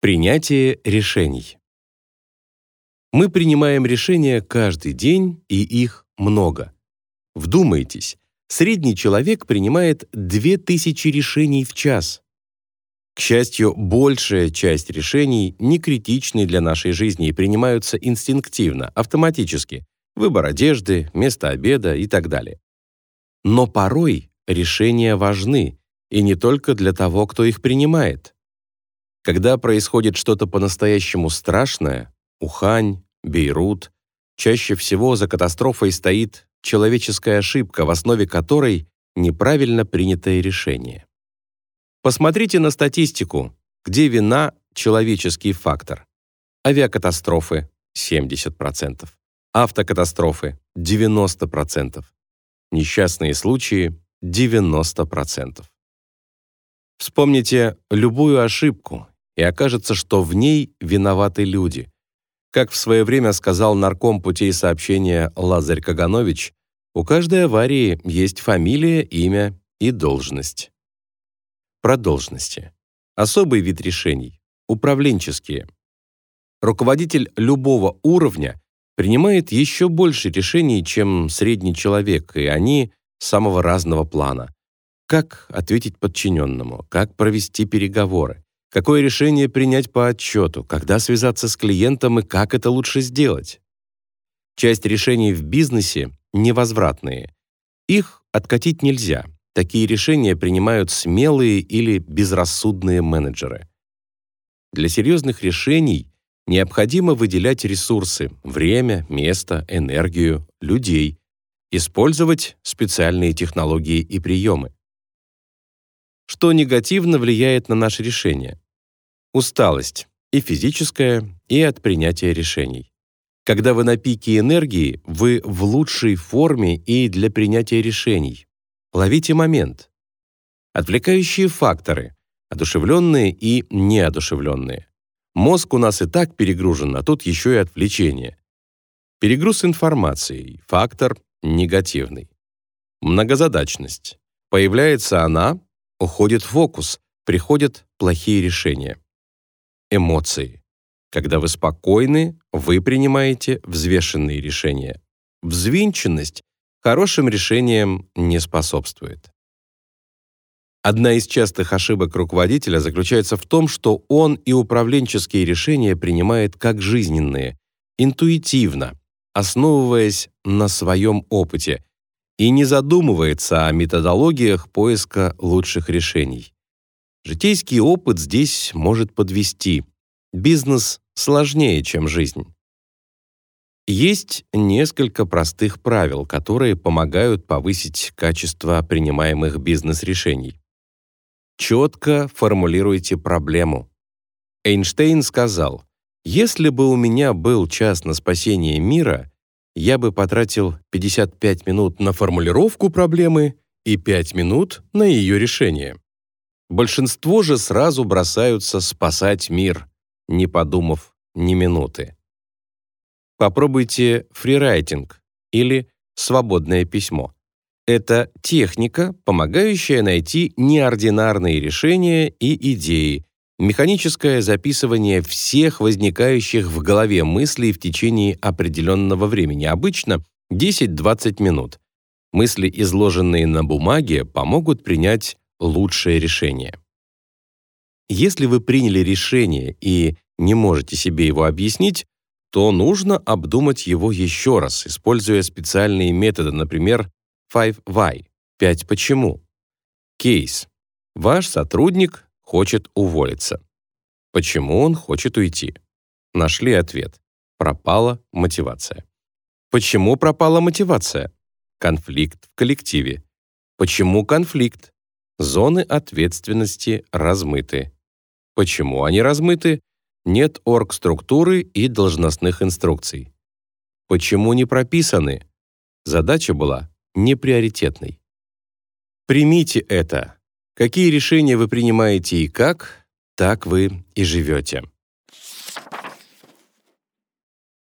Принятие решений. Мы принимаем решения каждый день, и их много. Вдумайтесь, средний человек принимает 2000 решений в час. К счастью, большая часть решений не критичны для нашей жизни и принимаются инстинктивно, автоматически. Выбор одежды, место обеда и так далее. Но порой решения важны, и не только для того, кто их принимает. Когда происходит что-то по-настоящему страшное, Ухань, Бейрут, чаще всего за катастрофой стоит человеческая ошибка, в основе которой неправильно принятое решение. Посмотрите на статистику, где вина – человеческий фактор. Авиакатастрофы – 70%, автокатастрофы – 90%, несчастные случаи – 90%. Вспомните любую ошибку, и окажется, что в ней виноваты люди. Как в свое время сказал нарком путей сообщения Лазарь Каганович, у каждой аварии есть фамилия, имя и должность. Про должности. Особый вид решений. Управленческие. Руководитель любого уровня принимает еще больше решений, чем средний человек, и они самого разного плана. Как ответить подчиненному, как провести переговоры, какое решение принять по отчету, когда связаться с клиентом и как это лучше сделать. Часть решений в бизнесе невозвратные. Их откатить нельзя. Такие решения принимают смелые или безрассудные менеджеры. Для серьезных решений необходимо выделять ресурсы – время, место, энергию, людей, использовать специальные технологии и приемы что негативно влияет на наше решение. Усталость, и физическая, и от принятия решений. Когда вы на пике энергии, вы в лучшей форме и для принятия решений. Ловите момент. Отвлекающие факторы, одушевленные и неодушевленные. Мозг у нас и так перегружен, а тут еще и отвлечение. Перегруз информацией, фактор негативный. Многозадачность. Появляется она, Уходит фокус, приходят плохие решения. Эмоции. Когда вы спокойны, вы принимаете взвешенные решения. Взвинченность хорошим решениям не способствует. Одна из частых ошибок руководителя заключается в том, что он и управленческие решения принимает как жизненные, интуитивно, основываясь на своем опыте, и не задумывается о методологиях поиска лучших решений. Житейский опыт здесь может подвести. Бизнес сложнее, чем жизнь. Есть несколько простых правил, которые помогают повысить качество принимаемых бизнес-решений. Четко формулируйте проблему. Эйнштейн сказал, «Если бы у меня был час на спасение мира, я бы потратил 55 минут на формулировку проблемы и 5 минут на ее решение. Большинство же сразу бросаются спасать мир, не подумав ни минуты. Попробуйте фрирайтинг или свободное письмо. Это техника, помогающая найти неординарные решения и идеи, Механическое записывание всех возникающих в голове мыслей в течение определенного времени, обычно 10-20 минут. Мысли, изложенные на бумаге, помогут принять лучшее решение. Если вы приняли решение и не можете себе его объяснить, то нужно обдумать его еще раз, используя специальные методы, например, 5 why – 5 почему. Кейс. Ваш сотрудник хочет уволиться. Почему он хочет уйти? Нашли ответ. Пропала мотивация. Почему пропала мотивация? Конфликт в коллективе. Почему конфликт? Зоны ответственности размыты. Почему они размыты? Нет оргструктуры и должностных инструкций. Почему не прописаны? Задача была неприоритетной. Примите это. Какие решения вы принимаете и как, так вы и живете.